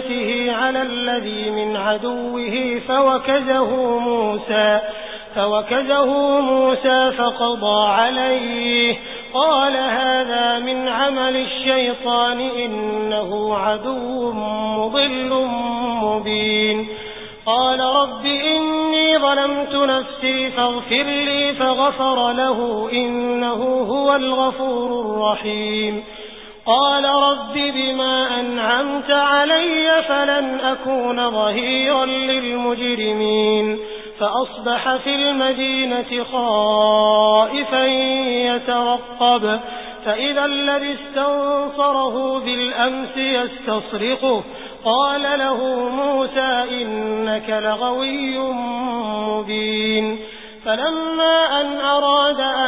شيعته على الذي من عدوه فوكزه موسى فوكزه موسى فقضى عليه. قال هذا من عمل الشيطان إنه عدو مضل مبين. قال رب إني ظلمت نفسي فاغفر لي فغفر له إنه هو الغفور الرحيم. قال رب بما أنعمت علي فلن أكون ظهيرا للمجرمين فأصبح في المدينة خائفا يترقب فإذا الذي استنصره بالأمس يستصرقه قال له موسى إنك لغوي مبين فلما أن أراد أن